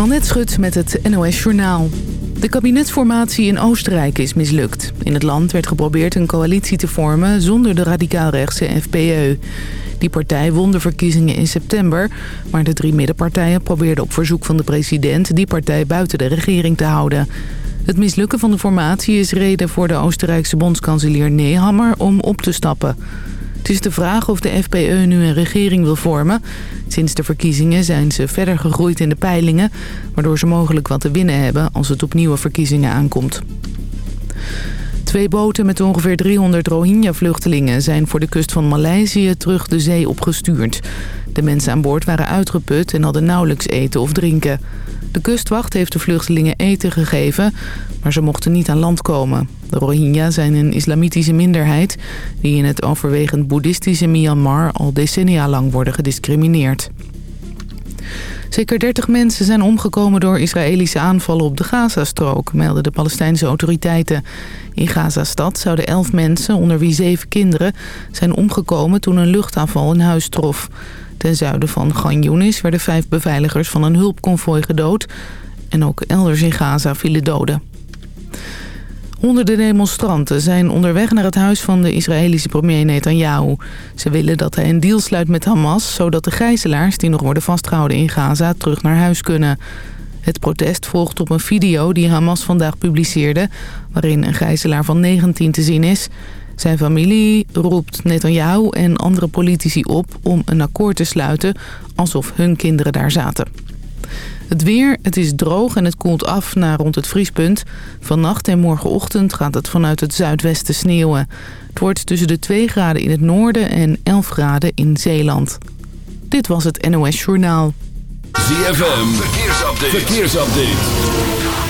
Annette Schut met het NOS Journaal. De kabinetsformatie in Oostenrijk is mislukt. In het land werd geprobeerd een coalitie te vormen zonder de radicaalrechtse FPÖ. Die partij won de verkiezingen in september... maar de drie middenpartijen probeerden op verzoek van de president... die partij buiten de regering te houden. Het mislukken van de formatie is reden voor de Oostenrijkse bondskanselier Nehammer om op te stappen... Het is de vraag of de FPE nu een regering wil vormen. Sinds de verkiezingen zijn ze verder gegroeid in de peilingen... waardoor ze mogelijk wat te winnen hebben als het op nieuwe verkiezingen aankomt. Twee boten met ongeveer 300 Rohingya-vluchtelingen zijn voor de kust van Maleisië terug de zee opgestuurd. De mensen aan boord waren uitgeput en hadden nauwelijks eten of drinken. De kustwacht heeft de vluchtelingen eten gegeven, maar ze mochten niet aan land komen. De Rohingya zijn een islamitische minderheid... die in het overwegend boeddhistische Myanmar al decennia lang worden gediscrimineerd. Zeker 30 mensen zijn omgekomen door Israëlische aanvallen op de Gazastrook, melden de Palestijnse autoriteiten. In Gazastad zouden 11 mensen, onder wie 7 kinderen, zijn omgekomen toen een luchtaanval een huis trof. Ten zuiden van Yunis werden vijf beveiligers van een hulpconvoi gedood. En ook elders in Gaza vielen doden. Honderden demonstranten zijn onderweg naar het huis van de Israëlische premier Netanyahu. Ze willen dat hij een deal sluit met Hamas... zodat de gijzelaars die nog worden vastgehouden in Gaza terug naar huis kunnen. Het protest volgt op een video die Hamas vandaag publiceerde... waarin een gijzelaar van 19 te zien is. Zijn familie roept Netanyahu en andere politici op om een akkoord te sluiten... alsof hun kinderen daar zaten. Het weer, het is droog en het koelt af naar rond het vriespunt. Vannacht en morgenochtend gaat het vanuit het zuidwesten sneeuwen. Het wordt tussen de 2 graden in het noorden en 11 graden in Zeeland. Dit was het NOS Journaal. ZFM, verkeersupdate. verkeersupdate.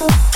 People,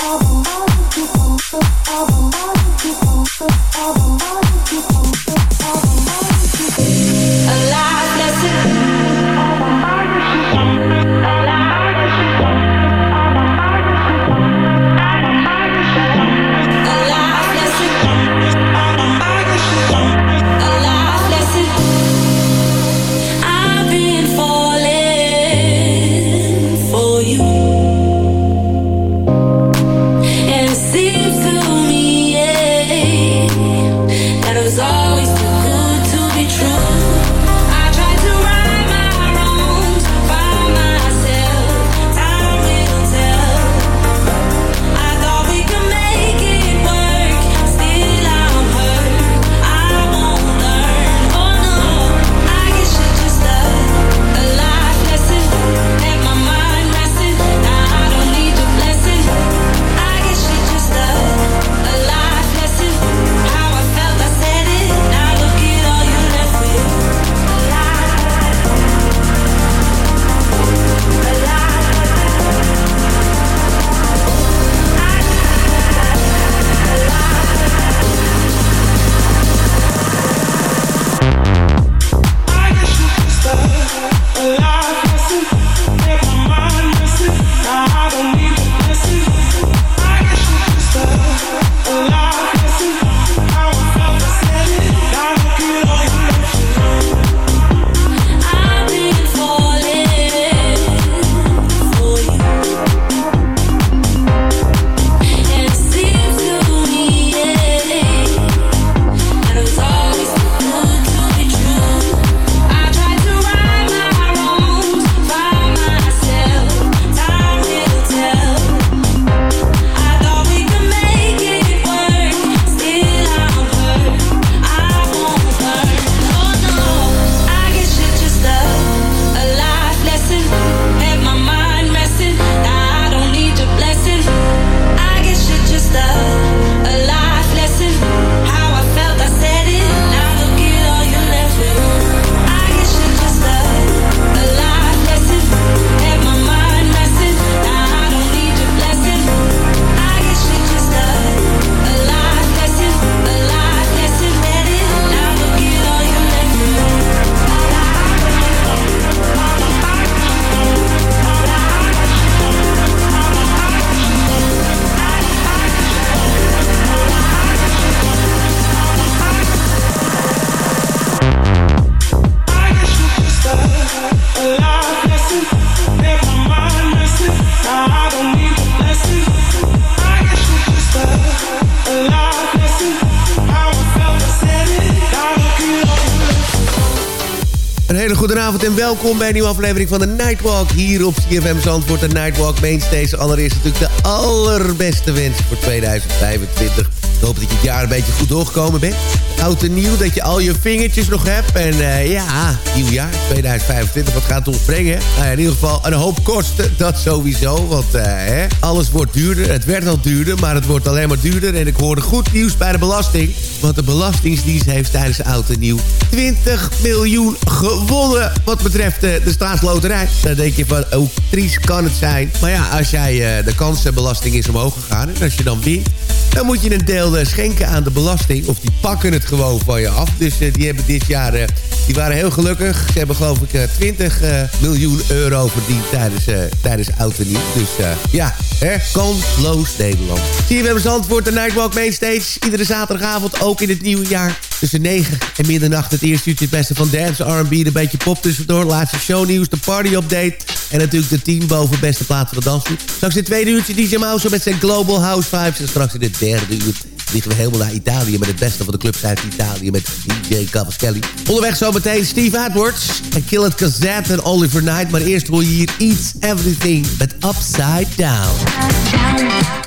welkom bij een nieuwe aflevering van de Nightwalk. Hier op CFM Zandvoort, de Nightwalk Mainstays. Allereerst natuurlijk de allerbeste wensen voor 2025. Ik hoop dat je het jaar een beetje goed doorgekomen bent. Oud en nieuw, dat je al je vingertjes nog hebt. En uh, ja, nieuw jaar, 2025, wat gaat het ons brengen? Nou in ieder geval een hoop kosten, dat sowieso. Want uh, hè, alles wordt duurder. Het werd al duurder, maar het wordt alleen maar duurder. En ik hoorde goed nieuws bij de belasting. Want de Belastingdienst heeft tijdens oud en nieuw 20 miljoen gewonnen. Wat betreft uh, de staatsloterij. Dan denk je van, hoe triest kan het zijn? Maar ja, als jij de kansenbelasting is omhoog gegaan. En als je dan wint dan moet je een deel uh, schenken aan de belasting. Of die pakken het gewoon van je af. Dus uh, die hebben dit jaar, uh, die waren heel gelukkig. Ze hebben geloof ik 20 miljoen euro verdiend tijdens, tijdens Oud en Nieuw. Dus ja, hè, kansloos Nederland. Zie je, we hebben antwoord de Nightwalk Mainstage. Iedere zaterdagavond, ook in het nieuwe jaar. Tussen 9 en middernacht het eerste uurtje het beste van dance, R&B, een beetje pop tussendoor. Laatste shownieuws, de party update. En natuurlijk de team boven beste plaats van de dansgroep. Straks in het tweede uurtje DJ Mouse met zijn Global House Vibes. En straks in het derde uur vliegen we helemaal naar Italië... met het beste van de clubs Italië met DJ Cavaschelli. Onderweg zometeen Steve Edwards en Kill It Cassette en Oliver Knight. Maar eerst hoor je hier Eats Everything met Upside Down.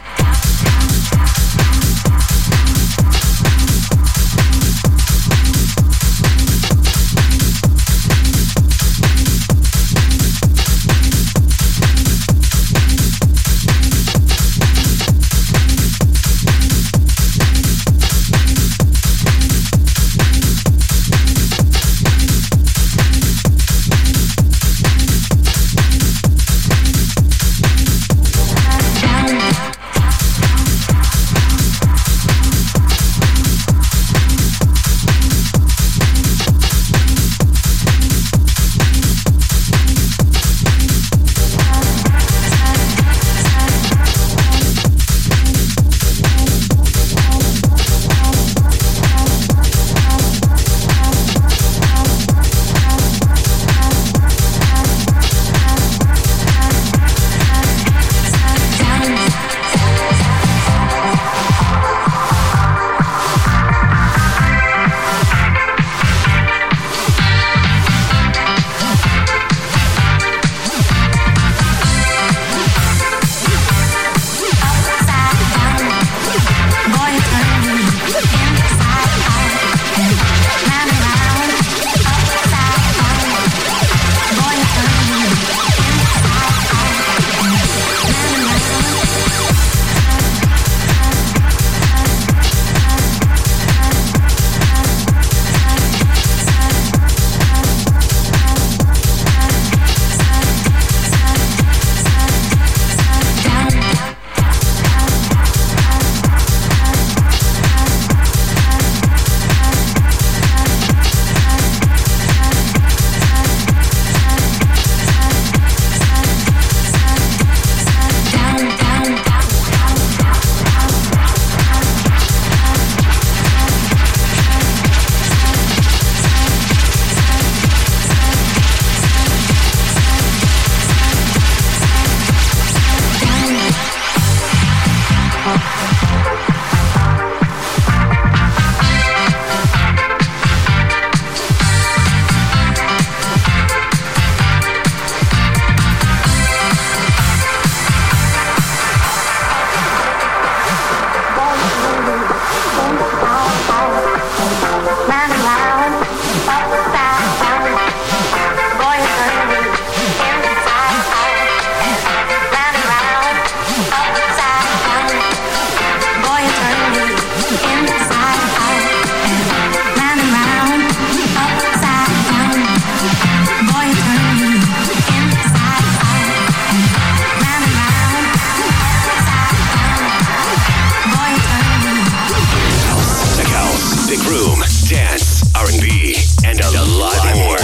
room, dance, R&B, and a, lot, more.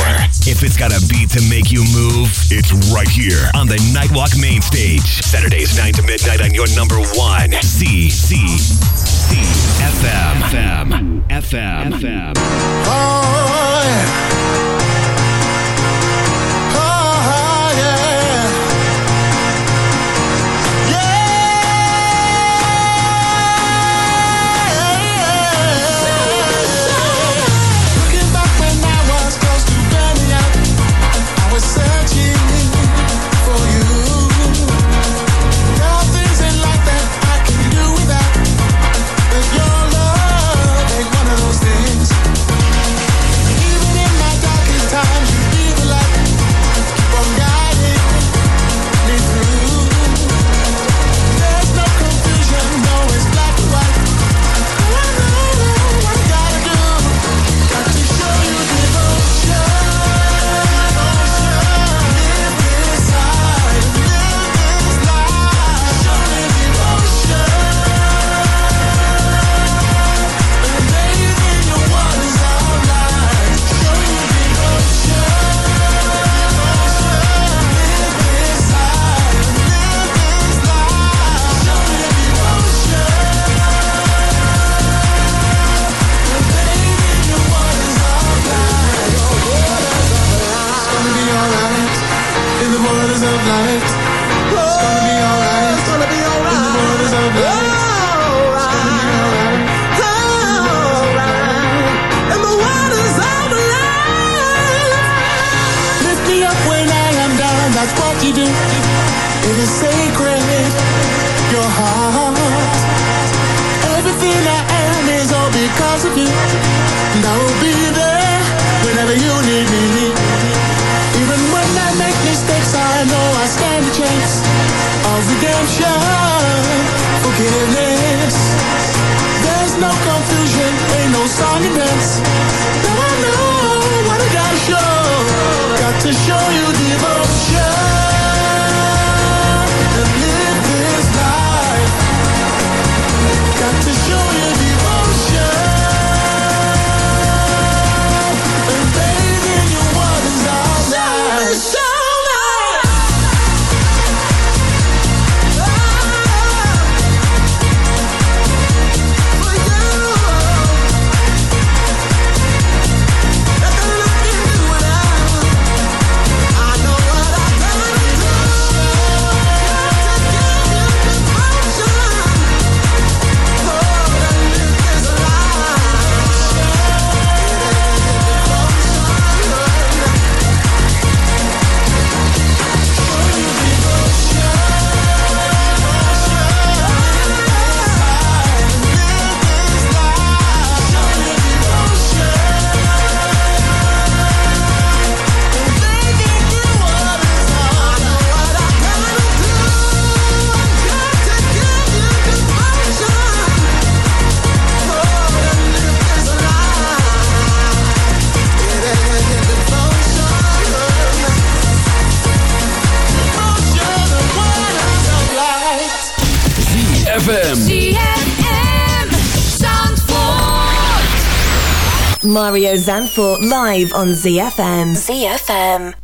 If it's got a beat to make you move, it's right here on the Nightwalk main stage. Saturdays 9 to midnight on your number 1 C C C F M F M F M F M. Cause what you do it is sacred. Your heart, everything I am is all because of you. And I will be there whenever you need me. Even when I make mistakes, I know I stand a chance of redemption, forgiveness. There's no confusion, ain't no song and dance. Now I know what I gotta show. Got to show you devotion. Mario Zanfort live on ZFM. ZFM.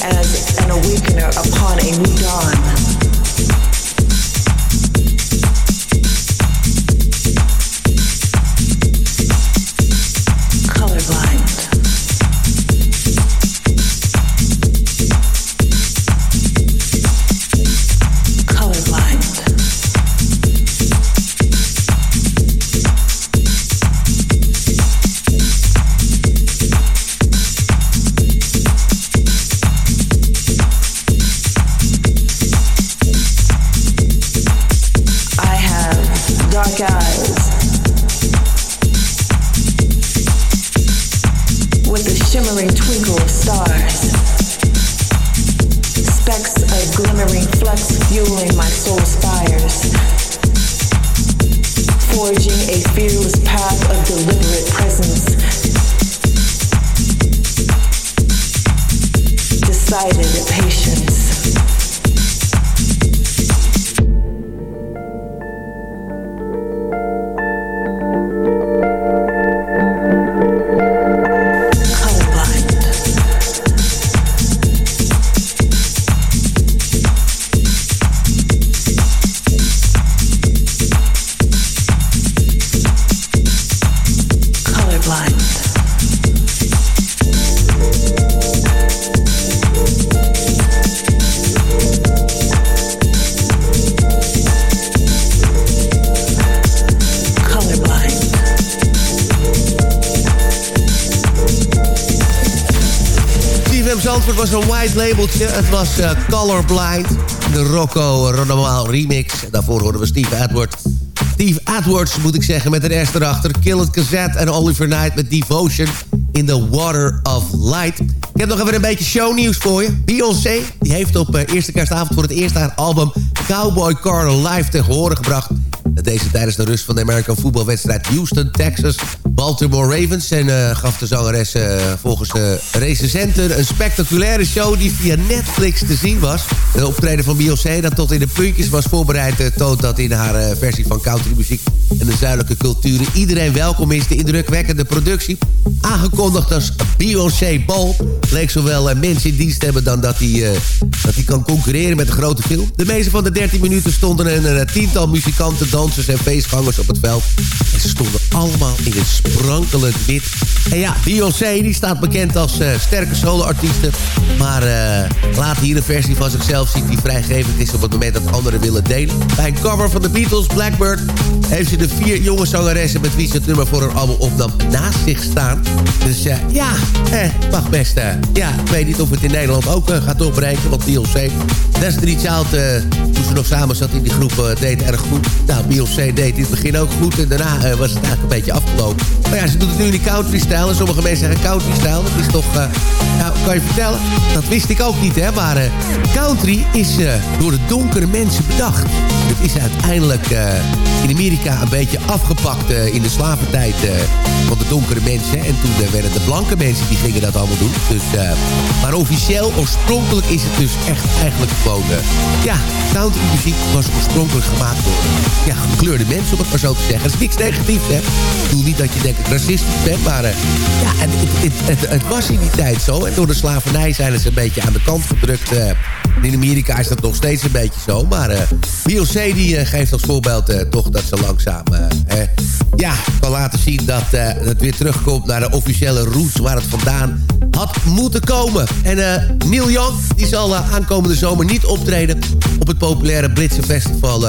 As an awakener upon a new dawn. Het was uh, Colorblind. De Rocco Ronormaal remix. Daarvoor hoorden we Steve Edwards. Steve Edwards, moet ik zeggen, met een S erachter. Kill It en Oliver Knight met Devotion in the Water of Light. Ik heb nog even een beetje shownieuws voor je. Beyoncé die heeft op uh, eerste kerstavond voor het eerst haar album Cowboy Carter live te horen gebracht. Deze tijdens de rust van de American voetbalwedstrijd Houston, Texas, Baltimore Ravens. En uh, gaf de zangeres uh, volgens de recensenten een spectaculaire show die via Netflix te zien was. De optreden van Beyoncé dat tot in de puntjes was voorbereid... Uh, toont dat in haar versie van countrymuziek en de zuidelijke culturen... iedereen welkom is. De indrukwekkende productie, aangekondigd als Beyoncé Ball... leek zowel mensen in dienst hebben dan dat hij dat kan concurreren met een grote film. De meeste van de 13 minuten stonden een tiental muzikanten dansers en feestgangers op het veld. En ze stonden allemaal in een sprankelend wit. En ja, Beyoncé die staat bekend als uh, sterke soloartieste. Maar uh, laat hier een versie van zichzelf zien die vrijgevend is op het moment dat anderen willen delen. Bij een cover van de Beatles, Blackbird, heeft ze de vier jonge zangeressen met wie ze het nummer voor haar album opnam naast zich staan. Dus uh, ja, eh, mag best. ja, ik weet niet of het in Nederland ook gaat doorbreken, want Beyoncé, Destiny Child, toen ze nog samen zat in die groep, deed erg goed. Nou, Beyoncé deed in het begin ook goed. En daarna uh, was het eigenlijk een beetje afgelopen. Maar ja, ze doet het nu in die country-stijl. En sommige mensen zeggen country-stijl. Dat is toch... Nou, kan je vertellen? Dat wist ik ook niet, hè. Maar uh, country is door de donkere mensen bedacht. Het is uiteindelijk in Amerika een beetje afgepakt in de slaventijd van de donkere mensen. En toen werden de blanke mensen die gingen dat allemaal doen. Dus, maar officieel, oorspronkelijk is het dus echt eigenlijk gewoon... ja, country-muziek was oorspronkelijk gemaakt door ja, gekleurde mensen, om het maar zo te zeggen. Dat is niks negatiefs, hè. Ik niet dat je denkt dat ik racistisch ben, maar... Uh, ja, het, het, het, was in die tijd zo. En door de slavernij zijn ze een beetje aan de kant gedrukt... Uh, in Amerika is dat nog steeds een beetje zo. Maar uh, Beyoncé die, uh, geeft als voorbeeld toch dat ze langzaam ja, kan laten zien dat het weer terugkomt naar de officiële roots waar het vandaan had moeten komen. En Neil Young die zal aankomende zomer niet optreden op het populaire Britse festival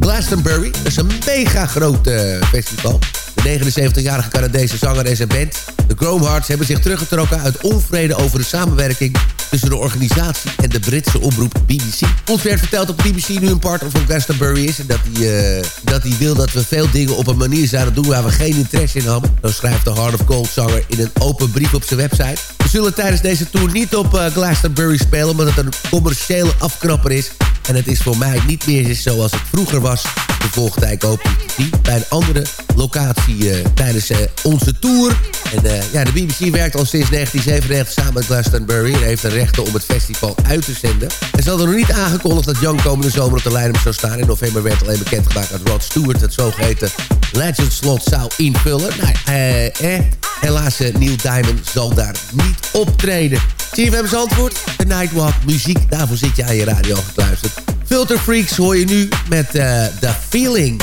Glastonbury. Dat is een mega groot festival. De 79-jarige Canadese zanger en zijn band, de Hearts, hebben zich teruggetrokken uit onvrede over de samenwerking tussen de organisatie en de Britse omroep BBC. Ons werd verteld dat BBC nu een partner van Glastonbury is... en dat hij, uh, dat hij wil dat we veel dingen op een manier zouden doen... waar we geen interesse in hebben. Dan schrijft de Heart of Gold zanger in een open brief op zijn website. We zullen tijdens deze tour niet op uh, Glastonbury spelen... omdat het een commerciële afknapper is... En het is voor mij niet meer zoals het vroeger was. De volgende ik hoop te bij een andere locatie uh, tijdens uh, onze tour. En uh, ja, de BBC werkt al sinds 1997 samen met Glastonbury... en heeft de rechten om het festival uit te zenden. En ze hadden nog niet aangekondigd dat Young komende zomer op de line-up zou staan. In november werd alleen bekendgemaakt dat Rod Stewart het zogeheten Legend Slot zou invullen. Nou, eh, eh, helaas, Neil Diamond zal daar niet optreden. CFM antwoord, de Nightwalk muziek. Daarvoor zit je aan je radio gekluisterd. Filter Freaks hoor je nu met uh, The Feeling.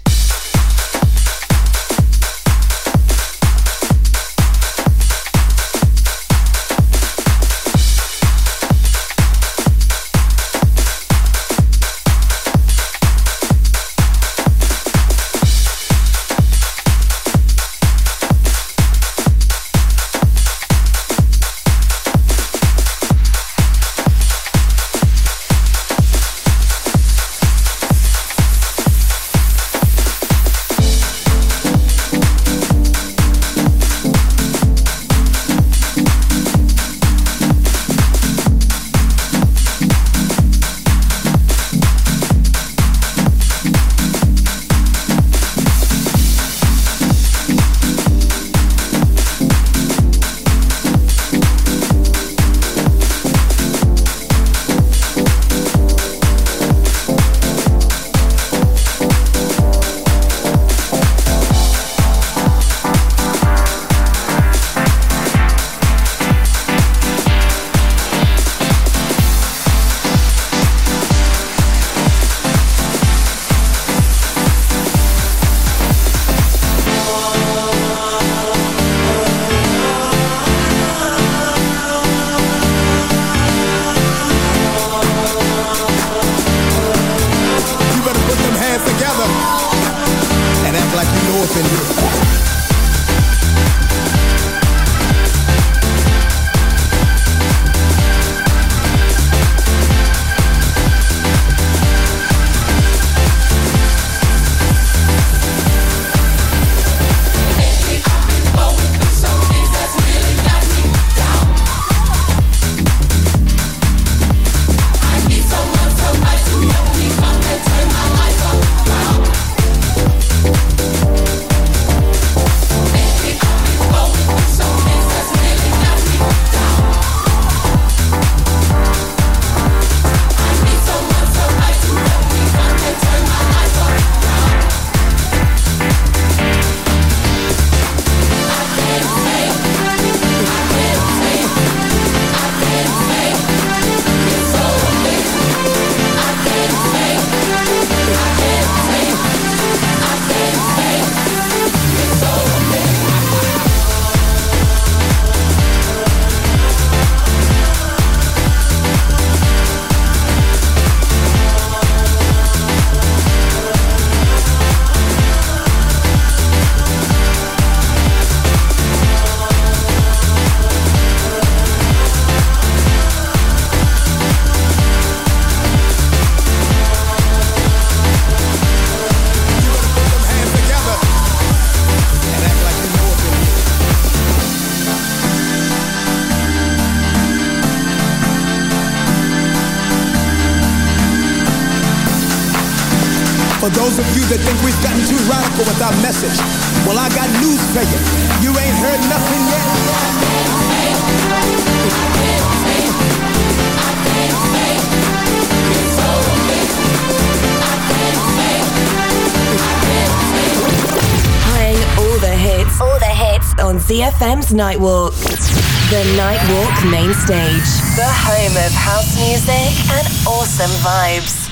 Know up of you that think we've gotten too radical with our message, well, I got news for you. You ain't heard nothing yet. Playing all the hits, all the hits on ZFM's Nightwalk. The Nightwalk main stage, the home of house music and awesome vibes.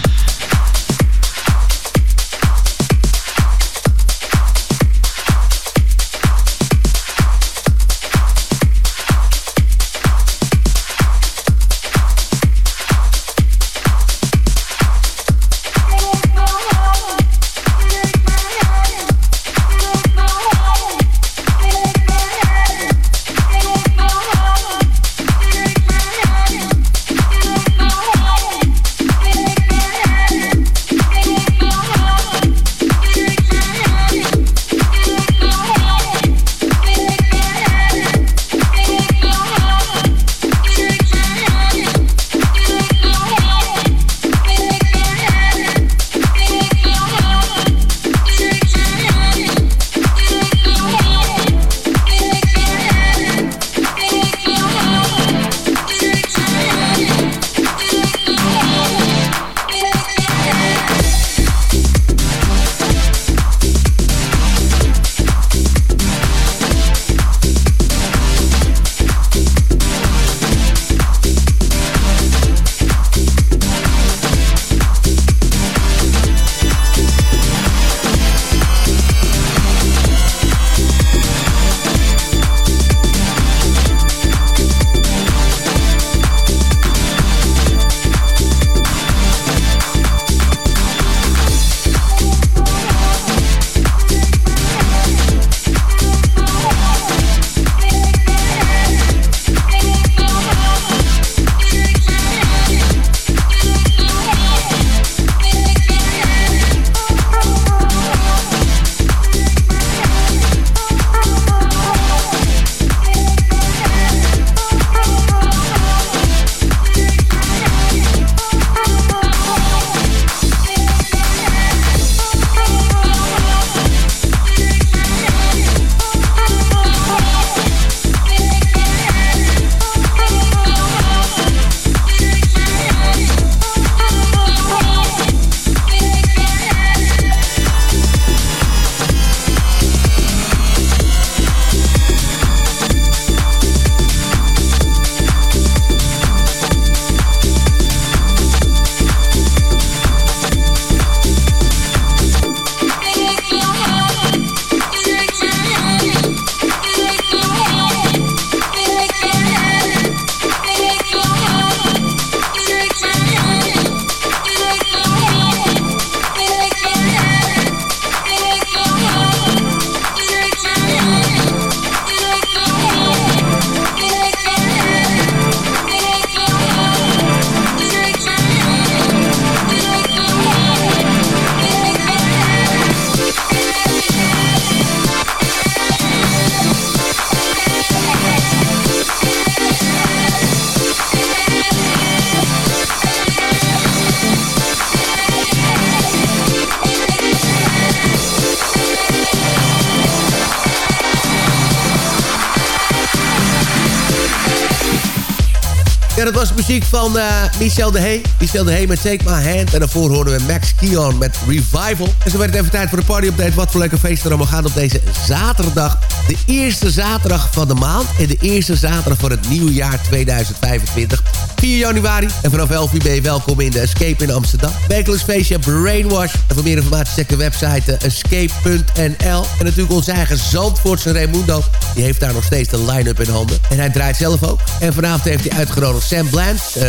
Ja, dat was muziek van uh, Michel de Hey. Michel de Hey met Take My Hand. En daarvoor hoorden we Max Keon met Revival. En zo werd het even tijd voor de party-update. Wat voor leuke feesten er allemaal gaan op deze zaterdag. De eerste zaterdag van de maand. En de eerste zaterdag van het nieuwe jaar 2025. 4 januari. En vanaf 11 uur ben je welkom in de Escape in Amsterdam. Wekelijks feestje Brainwash. En voor meer informatie check de website uh, escape.nl. En natuurlijk onze eigen Zandvoortse Raimundo. Die heeft daar nog steeds de line-up in handen. En hij draait zelf ook. En vanavond heeft hij uitgenodigd Sam Bland, uh,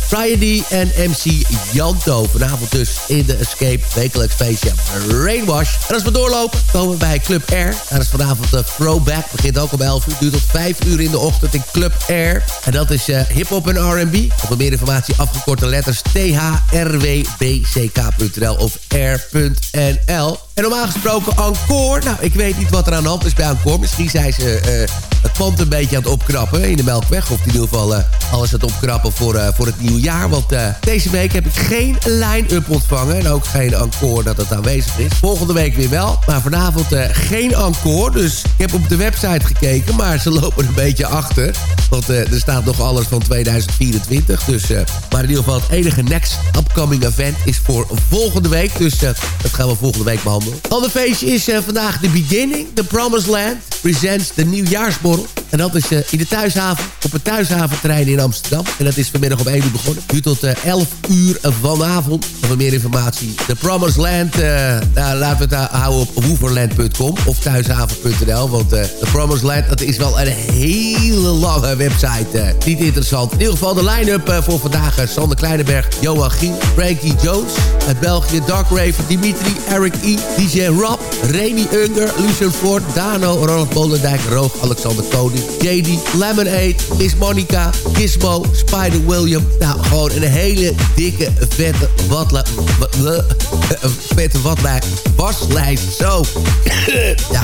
Friday en MC Janto. Vanavond dus in de Escape wekelijks feestje Rainwash. En als we doorlopen, komen we bij Club Air. Daar is vanavond de Throwback. Begint ook om 11 uur. Duurt tot 5 uur in de ochtend in Club Air. En dat is uh, hip-hop en R&B. Voor meer informatie afgekorte letters thrwbck.nl of air.nl. En normaal gesproken Encore. Nou, ik weet niet wat er aan de hand is bij Encore. Misschien zijn ze uh, het pand een beetje aan het opknappen in de Melkweg. Of in ieder geval uh, alles aan het opknappen voor, uh, voor het nieuwe jaar. Want deze week heb ik geen line-up ontvangen. En ook geen Encore dat het aanwezig is. Volgende week weer wel. Maar vanavond geen Encore. Dus ik heb op de website gekeken. Maar ze lopen een beetje achter. Want er staat nog alles van 2024. Dus, maar in ieder geval het enige next upcoming event is voor volgende week. Dus dat gaan we volgende week behandelen. Ander feestje is uh, vandaag de beginning. The Promised Land presents de nieuwjaarsborrel. En dat is uh, in de thuishaven, op het thuishaventerrein in Amsterdam. En dat is vanmiddag om 1 uur begonnen. Duurt tot uh, 11 uur vanavond. Voor meer informatie, The Promised Land, nou, laten we het houden op woeverland.com of thuishaven.nl. Want The Promised Land, dat is wel een hele lange website. niet interessant. In ieder geval de line-up voor vandaag. Sander Kleinenberg, Joachim, Frankie Jones uit België, Dark Raven, Dimitri, Eric E. DJ Rob, Remy Unger, Lucian Ford, Dano, Ronald Bolendijk, Roog, Alexander Koning, JD, Lemonade, Miss Monica, Gizmo, Spider William. Nou, gewoon een hele dikke, vette watla... vette watla... waslijst. Zo. ja,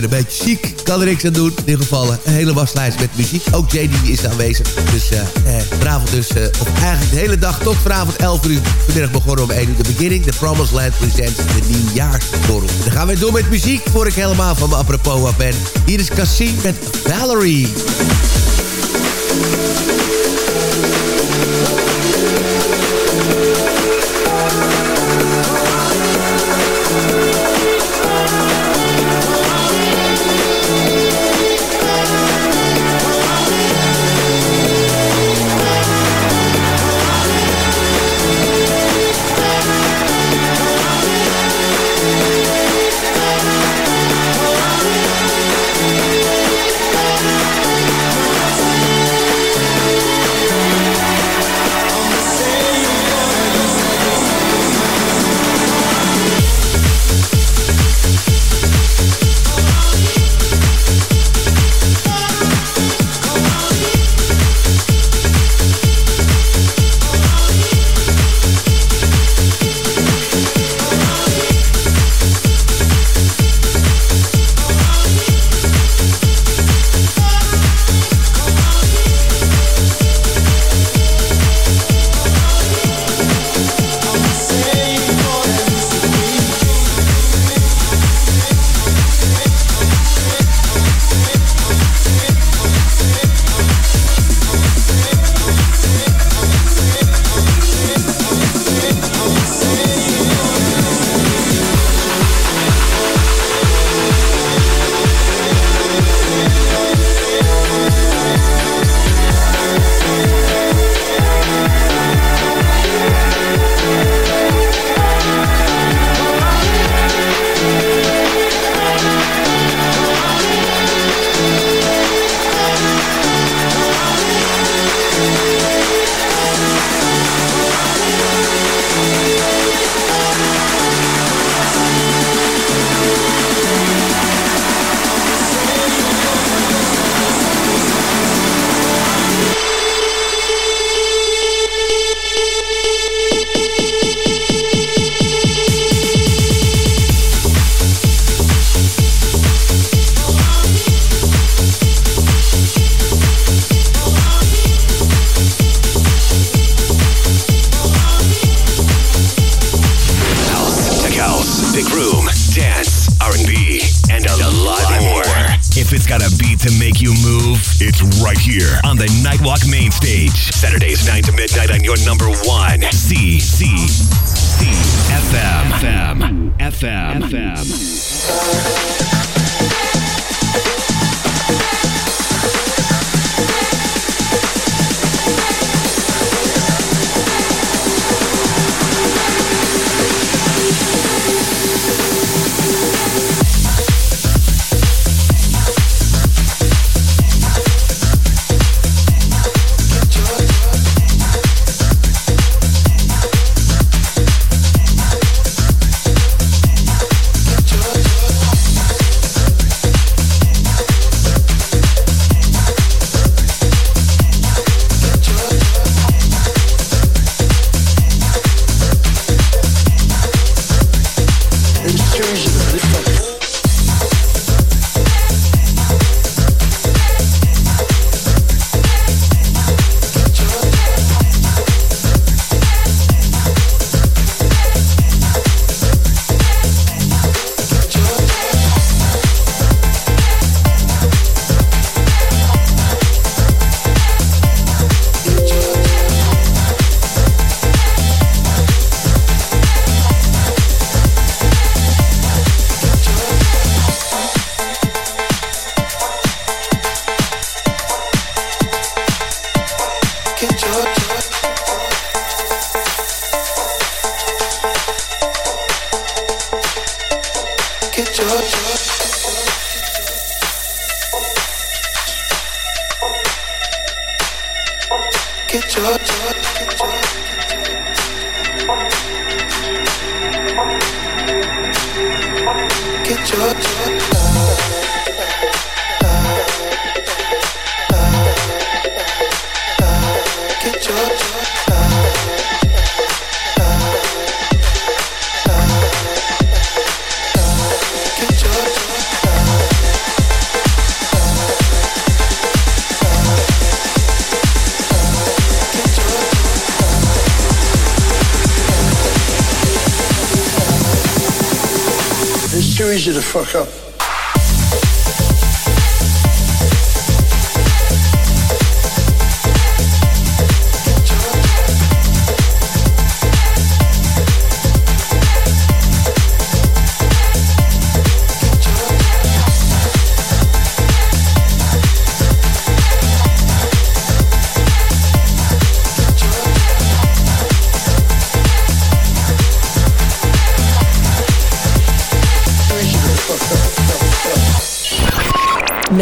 ben, een beetje ziek. Kan er niks aan doen. In ieder geval een hele waslijst met muziek. Ook JD is aanwezig. Dus uh, eh, vanavond dus, of eigenlijk de hele dag tot vanavond 11 uur. Vanmiddag begonnen om 1 uur de beginning. The Promised Land presents de nieuwjaarsborrel. Dan gaan we door met muziek voor ik helemaal van mijn apropos ben. Hier is Cassie met Valerie.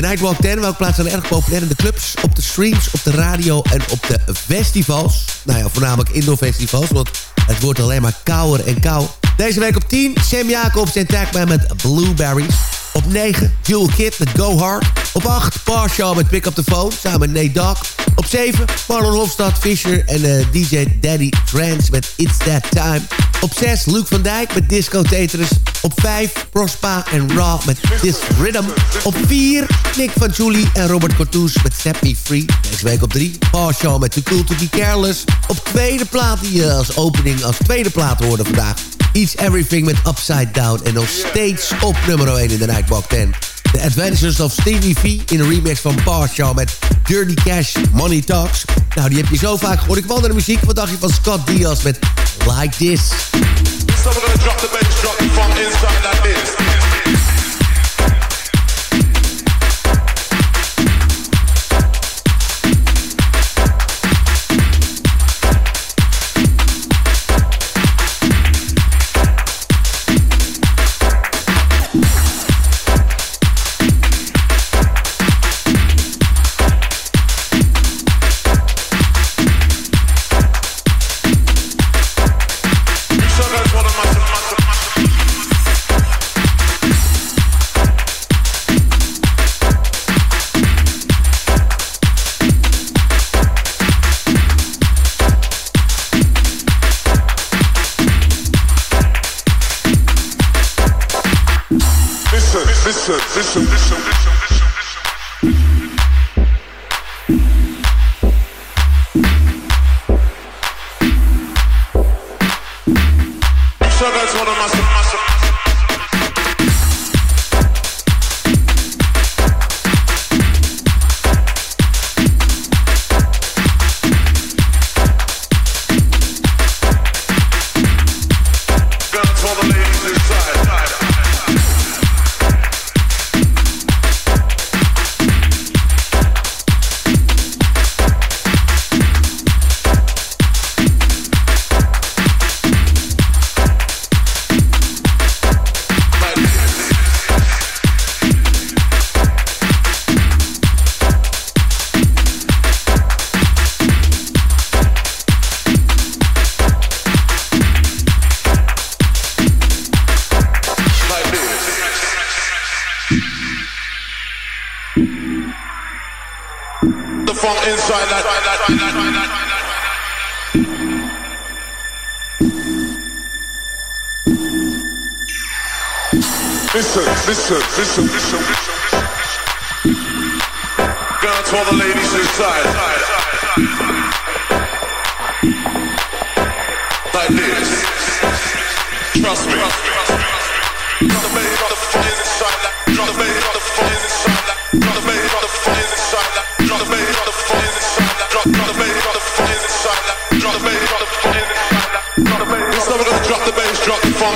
de Nightwalk 10. Welke plaatsen zijn erg populair in de clubs, op de streams, op de radio en op de festivals. Nou ja, voornamelijk indoor festivals, want het wordt alleen maar kouder en kou. Deze week op 10, Sam Jacobs en Tagman met Blueberries. Op 9, Jewel Kid met Go Hard. Op 8, Parshaw met Pick Up The Phone, samen met Nate Dogg. Op 7, Marlon Hofstad, Fisher en uh, eh, DJ Daddy Trance met It's That Time. Op 6, Luke van Dijk met Disco Tetris. Op 5, Prospa en Raw met This Rhythm. Op 4, Nick van Julie en Robert Cortoes met Set Me Free. Deze week op 3, Parshaw met Too Cool To Be Careless. Op tweede plaat die je als opening, als tweede plaat hoorde vandaag. Eats Everything met Upside Down. En nog steeds op nummer 1 in de Nightwalk 10. The Adventures of Stevie V in een remix van Parshaw met Dirty Cash Money Talks. Nou, die heb je zo vaak gehoord. Ik naar de muziek. Wat dacht je van Scott Diaz met Like This? Drop the drop inside like this. Listen. listen,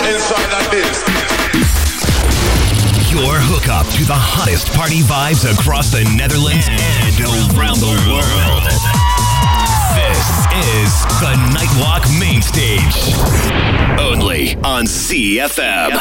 the inside like this hookup to the hottest party vibes across the Netherlands and around the world. This is the Nightwalk Main Stage. Only on CFM.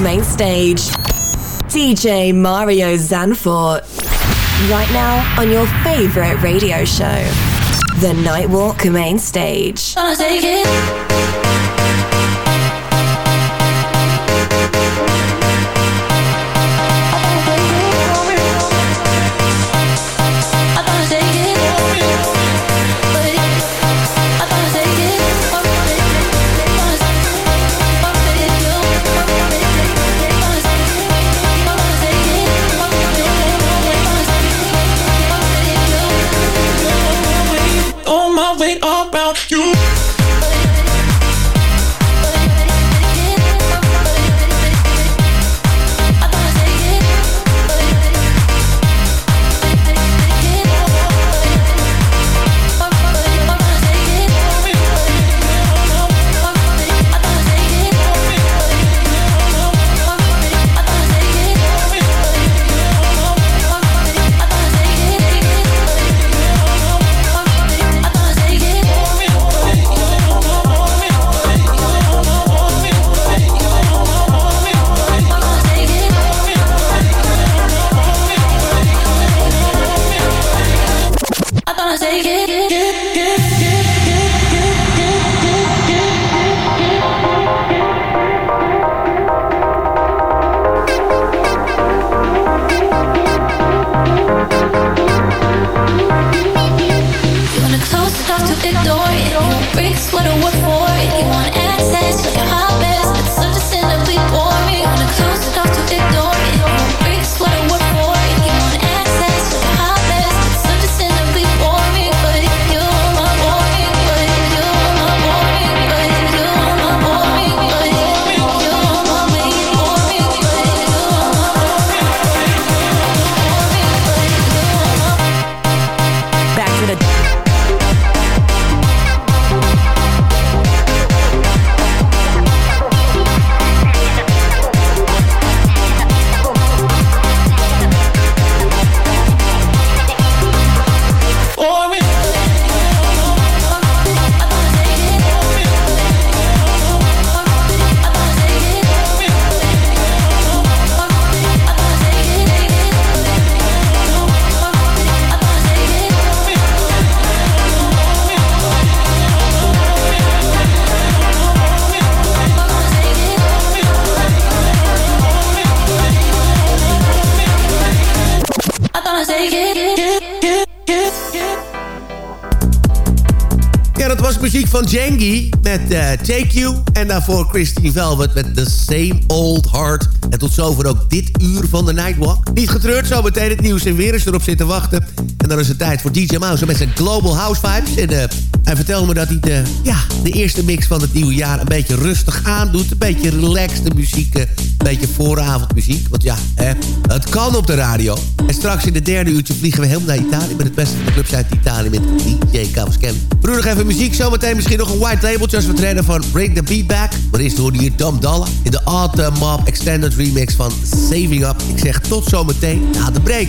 Main stage. DJ Mario Zanfort. Right now on your favorite radio show, The Nightwalk Main Stage. It off to ignore it. You want bricks, what I work for it. You want access, van Jengi met eh, Take You. En daarvoor Christine Velvet met The Same Old Heart. En tot zover ook dit uur van de Nightwalk. Niet getreurd, zo meteen het nieuws en weer eens erop zitten wachten. En dan is het tijd voor DJ Mouse met zijn Global House Vibes. En eh, hij vertelde me dat hij de, ja, de eerste mix van het nieuwe jaar een beetje rustig aandoet. Een beetje relaxed muziek, eh, beetje vooravondmuziek. Want ja, hè, het kan op de radio. En straks in de derde uurtje vliegen we helemaal naar Italië... met het beste van clubs uit Italië met DJ Cavascan. Broer, nog even muziek. Zometeen misschien nog een white labeltje als we trainen van Break the Beat Back. Maar eerst hoorde hier Dom Dollar in de Autumn Mob Extended Remix van Saving Up. Ik zeg tot zometeen na de break.